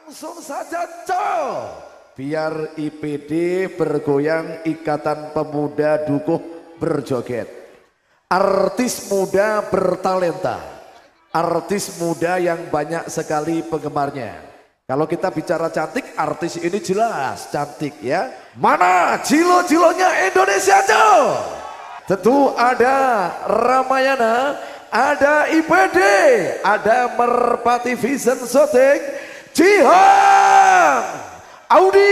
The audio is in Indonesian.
Langsung saja col. Biar IPD bergoyang ikatan pemuda dukuh berjoget. Artis muda bertalenta. Artis muda yang banyak sekali penggemarnya. Kalau kita bicara cantik, artis ini jelas cantik ya. Mana cilo-cilonya Indonesia Col? Tentu ada Ramayana, ada IPD, ada Merpati Vision Shooting, 지하! 아우리!